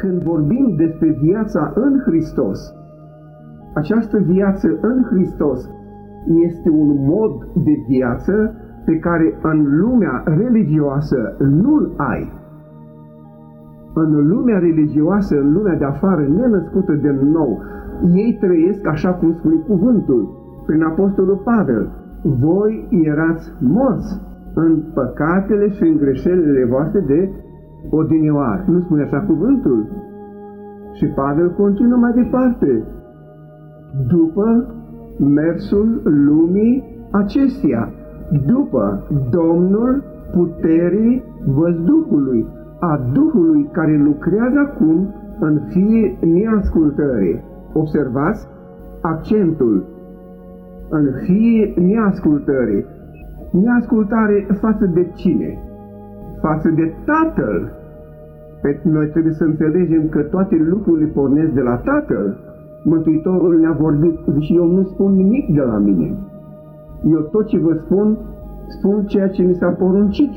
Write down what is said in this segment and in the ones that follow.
când vorbim despre viața în Hristos, această viață în Hristos este un mod de viață pe care în lumea religioasă nu-l ai. În lumea religioasă, în lumea de afară, nenăscută de nou, ei trăiesc așa cum spune cuvântul, prin Apostolul Pavel. Voi erați morți în păcatele și în greșelile voastre de odinioară. Nu spune așa cuvântul? Și Pavel continuă mai departe. După mersul lumii acesteia, după Domnul puterii văzduhului, a Duhului care lucrează acum în fie neascultării. Observați accentul în fie neascultării. Neascultare față de cine? Față de Tatăl. Pe noi trebuie să înțelegem că toate lucrurile pornesc de la Tatăl. Mântuitorul ne-a vorbit și eu nu spun nimic de la mine. Eu tot ce vă spun, spun ceea ce mi s-a poruncit.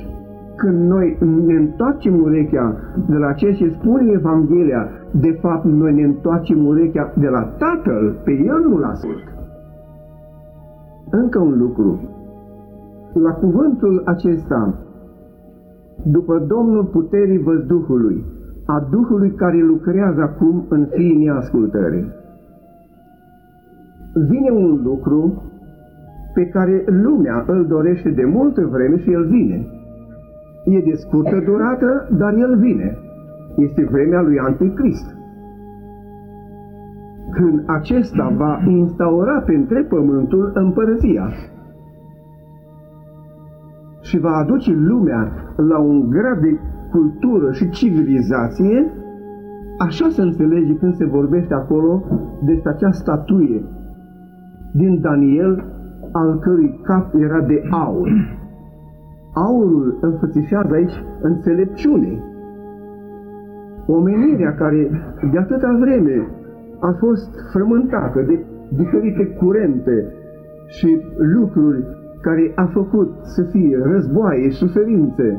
Când noi ne întoarcem urechea de la ceea ce spune Evanghelia, de fapt noi ne întoarcem urechea de la Tatăl, pe El nu-L ascult. Încă un lucru. La cuvântul acesta, după Domnul puterii văzduhului, a Duhului care lucrează acum în fiii neascultării, vine un lucru pe care lumea îl dorește de multă vreme și el vine. E de scurtă durată, dar el vine. Este vremea lui Anticrist. Când acesta va instaura pe întreg pământul împărăția și va aduce lumea la un grad de cultură și civilizație, așa se înțelege când se vorbește acolo despre acea statuie din Daniel, al cărui cap era de aur. Aurul înfățișează aici înțelepciune. Omenirea care de atâta vreme a fost frământată de diferite curente și lucruri care a făcut să fie războaie, suferințe.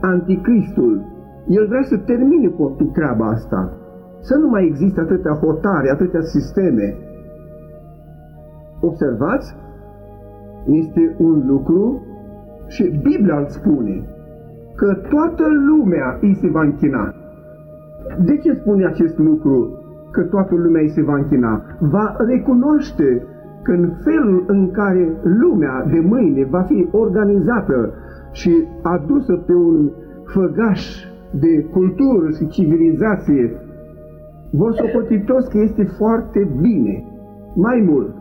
Anticristul, el vrea să termine cu treaba asta, să nu mai există atâtea hotare, atâtea sisteme. Observați? Este un lucru și Biblia îl spune că toată lumea îi se va închina. De ce spune acest lucru? Că toată lumea îi se va închina. Va recunoaște că în felul în care lumea de mâine va fi organizată și adusă pe un făgaș de cultură și civilizație, vor socoti toți că este foarte bine. Mai mult,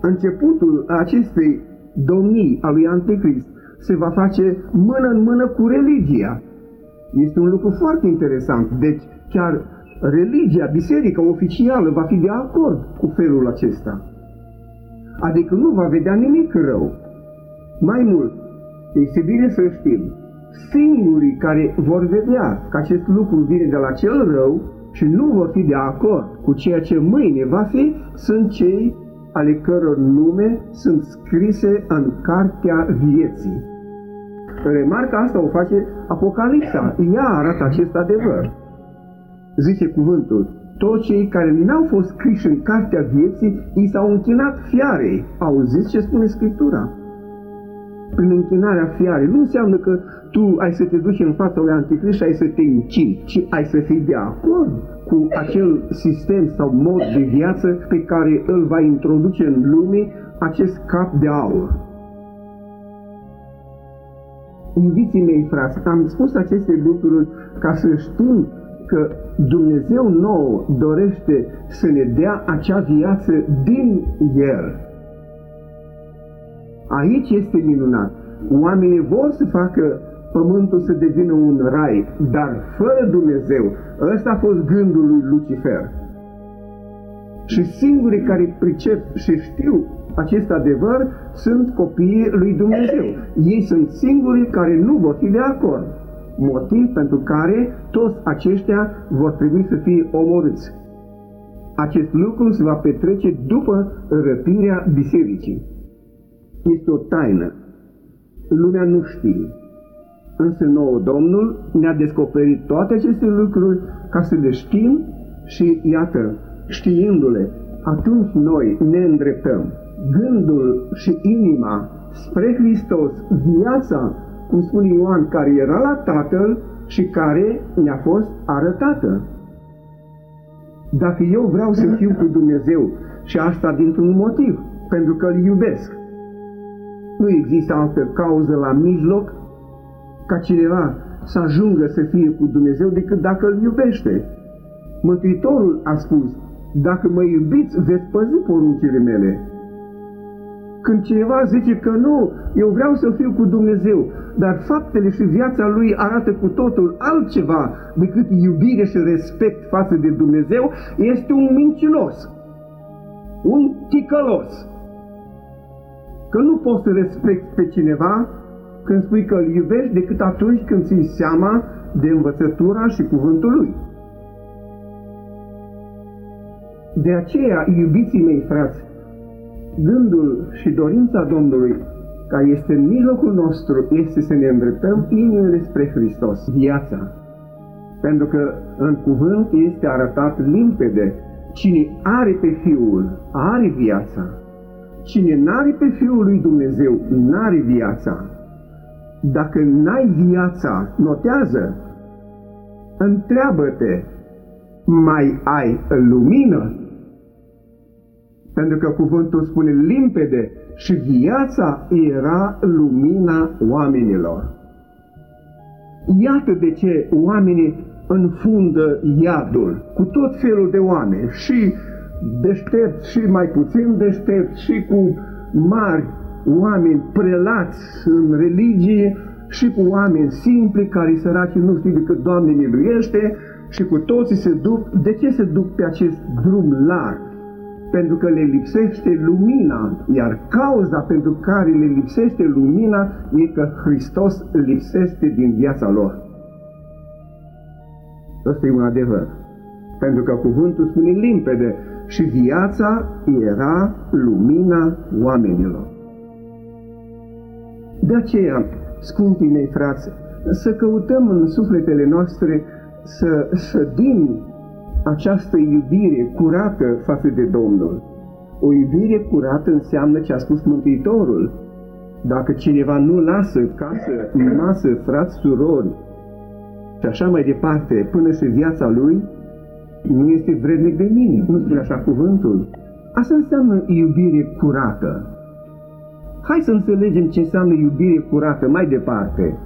începutul acestei domnii a lui Anticrist se va face mână în mână cu religia. Este un lucru foarte interesant. Deci, chiar religia, biserica oficială va fi de acord cu felul acesta. Adică nu va vedea nimic rău. Mai mult, este bine să știm, singurii care vor vedea că acest lucru vine de la cel rău și nu vor fi de acord cu ceea ce mâine va fi, sunt cei ale căror nume sunt scrise în cartea vieții. Remarca asta o face Apocalipsa. Ea arată acest adevăr. Zice cuvântul, toți cei care n-au fost scriși în cartea vieții, i s-au închinat fiarei. Auziți ce spune Scriptura? Prin închinarea fiarei nu înseamnă că tu ai să te duci în fața lui Anticrist și ai să te închini, ci ai să fii de acord cu acel sistem sau mod de viață pe care îl va introduce în lume acest cap de aur. Iubiții mei, frați, am spus aceste lucruri ca să știm că Dumnezeu nou dorește să ne dea acea viață din El. Aici este minunat. Oamenii vor să facă pământul să devină un rai, dar fără Dumnezeu. Ăsta a fost gândul lui Lucifer. Și singurii care pricep și știu acest adevăr sunt copiii lui Dumnezeu. Ei sunt singurii care nu vor fi de acord. Motiv pentru care toți aceștia vor trebui să fie omorâți. Acest lucru se va petrece după răpirea bisericii. Este o taină. Lumea nu știe Însă nouă Domnul ne-a descoperit toate aceste lucruri ca să le știm și iată, știindu-le, atunci noi ne îndreptăm gândul și inima spre Hristos, viața, cum spune Ioan, care era la Tatăl și care ne-a fost arătată. Dacă eu vreau să fiu cu Dumnezeu și asta dintr-un motiv, pentru că îl iubesc, nu există altă cauză la mijloc ca cineva să ajungă să fie cu Dumnezeu decât dacă îl iubește. Mântuitorul a spus, dacă mă iubiți, veți păzi poruncile mele. Când cineva zice că nu, eu vreau să fiu cu Dumnezeu, dar faptele și viața lui arată cu totul altceva decât iubire și respect față de Dumnezeu, este un mincinos, un ticălos. Că nu poți să respecti pe cineva când spui că îl iubești decât atunci când ții seama de învățătura și cuvântul lui. De aceea, iubiții mei frați, gândul și dorința Domnului care este în mijlocul nostru este să ne îndreptăm inimile spre Hristos, viața. Pentru că în cuvânt este arătat limpede, cine are pe Fiul, are viața. Cine n-are pe Fiul lui Dumnezeu, n-are viața. Dacă n-ai viața, notează, întreabă-te, mai ai lumină? Pentru că cuvântul spune limpede și viața era lumina oamenilor. Iată de ce oamenii înfundă iadul cu tot felul de oameni, și deștepți și mai puțin deștepți, și cu mari oameni prelați în religie, și cu oameni simpli care săraci nu știu decât Doamne miluiește, și cu toții se duc. De ce se duc pe acest drum larg? Pentru că le lipsește lumina, iar cauza pentru care le lipsește lumina e că Hristos lipsește din viața lor. Ăsta e un adevăr. Pentru că cuvântul spune limpede și viața era lumina oamenilor. De aceea, scumpii mei frați, să căutăm în sufletele noastre să sădim această iubire curată față de Domnul. O iubire curată înseamnă ce a spus Mântuitorul. Dacă cineva nu lasă casă, masă, frați, surori și așa mai departe, până și viața lui, nu este vrednic de mine. Nu spune așa cuvântul. Asta înseamnă iubire curată. Hai să înțelegem ce înseamnă iubire curată mai departe.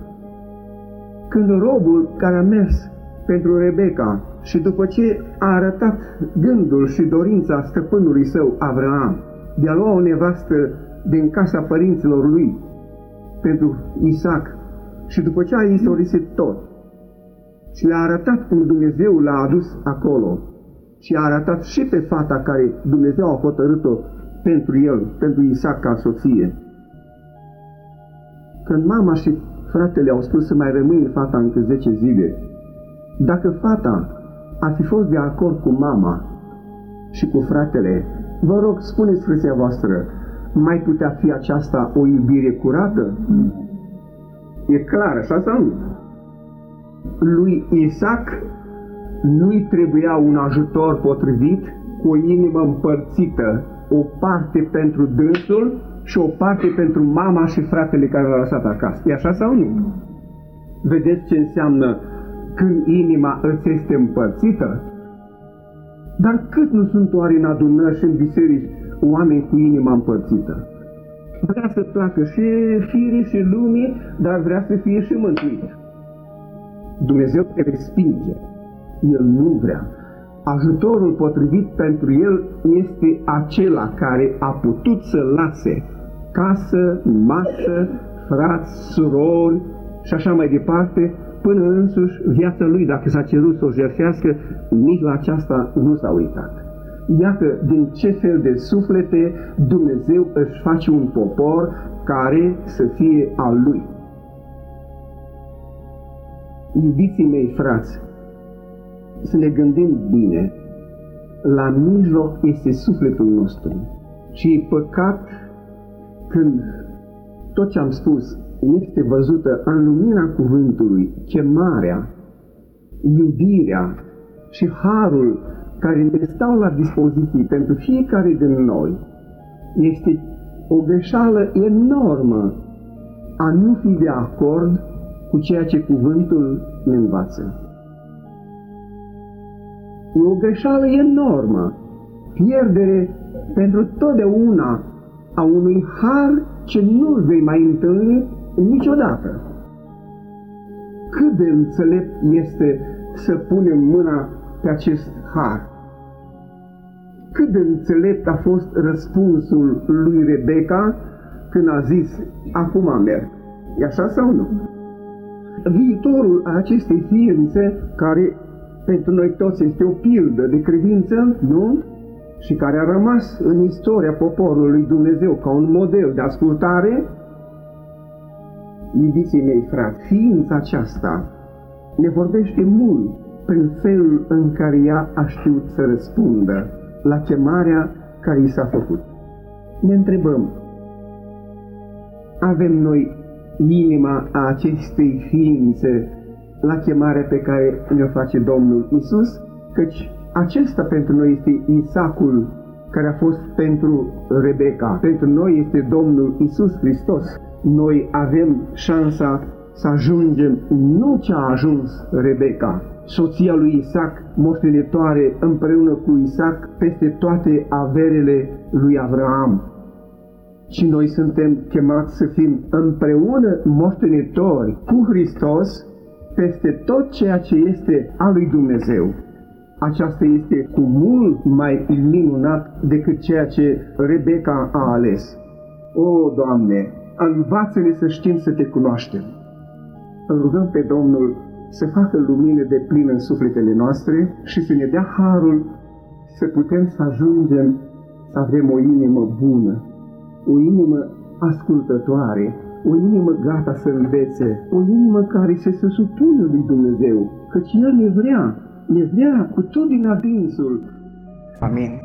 Când robul care a mers pentru Rebecca și după ce a arătat gândul și dorința stăpânului său, Avraam, de a lua o nevastă din casa părinților lui pentru Isaac și după ce a istorisit tot și le-a arătat cum Dumnezeu l-a adus acolo și a arătat și pe fata care Dumnezeu a hotărât-o pentru el, pentru Isaac ca soție. Când mama și fratele au spus să mai rămâne fata încă 10 zile, dacă fata ar fi fost de acord cu mama și cu fratele, vă rog, spuneți frăția voastră, mai putea fi aceasta o iubire curată? E clar, așa sau nu? Lui Isaac nu-i trebuia un ajutor potrivit cu o inimă împărțită, o parte pentru dânsul și o parte pentru mama și fratele care l-a lăsat acasă. E așa sau nu? Vedeți ce înseamnă când inima îți este împărțită? Dar cât nu sunt oare în adunări și în biserici oameni cu inima împărțită? Vrea să placă și fire și lumii, dar vrea să fie și mântuit. Dumnezeu te respinge. El nu vrea. Ajutorul potrivit pentru el este acela care a putut să lase casă, masă, frați, surori și așa mai departe, până însuși viața lui, dacă s-a cerut să o jertfească, nici la aceasta nu s-a uitat. Iată din ce fel de suflete Dumnezeu își face un popor care să fie al lui. Iubiții mei frați, să ne gândim bine, la mijloc este sufletul nostru și e păcat când tot ce am spus este văzută în lumina cuvântului, chemarea, iubirea și harul care ne stau la dispoziție pentru fiecare din noi, este o greșeală enormă a nu fi de acord cu ceea ce cuvântul ne învață. E o greșeală enormă, pierdere pentru totdeauna a unui har ce nu-l vei mai întâlni niciodată. Cât de înțelept este să punem mâna pe acest har. Cât de înțelept a fost răspunsul lui Rebecca când a zis, acum merg. E așa sau nu? Viitorul acestei ființe, care pentru noi toți este o pildă de credință, nu? Și care a rămas în istoria poporului Dumnezeu ca un model de ascultare, iubiții mei frați, ființa aceasta ne vorbește mult prin felul în care ea a știut să răspundă la chemarea care i s-a făcut. Ne întrebăm, avem noi inima a acestei ființe la chemarea pe care ne-o face Domnul Isus, căci acesta pentru noi este Isacul care a fost pentru Rebecca. Pentru noi este Domnul Isus Hristos. Noi avem șansa să ajungem nu ce a ajuns Rebecca, soția lui Isaac, moștenitoare împreună cu Isaac peste toate averele lui Avraam. Și noi suntem chemați să fim împreună moștenitori cu Hristos peste tot ceea ce este al lui Dumnezeu. Aceasta este cu mult mai minunat decât ceea ce Rebecca a ales. O, Doamne, învață-ne să știm să Te cunoaștem. Îl rugăm pe Domnul să facă lumină de plină în sufletele noastre și să ne dea harul să putem să ajungem să avem o inimă bună, o inimă ascultătoare, o inimă gata să învețe, o inimă care să se supună lui Dumnezeu, căci El ne vrea, ne vrea cu tot din adinsul. Amin.